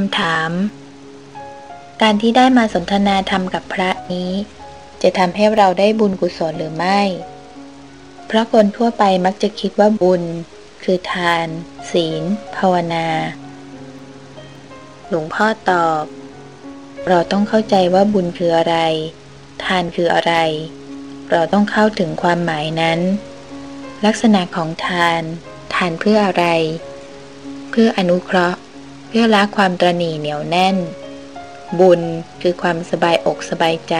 คำถาม การที่ได้มาสนทนาธรรมกับพระนี้ จะทำให้เราได้บุญกุศลหรือไม่ เพราะคนทั่วไปมักจะคิดว่าบุญ คือทาน ศีล ภาวนา หลวงพ่อตอบ เราต้องเข้าใจว่าบุญคืออะไร ทานคืออะไร เราต้องเข้าถึงความหมายนั้น ลักษณะของทาน ทานเพื่ออะไร เพื่ออนุเคราะห์ เพื่อละความตรณีเหนียวแน่น บุญคือความสบายอกสบายใจ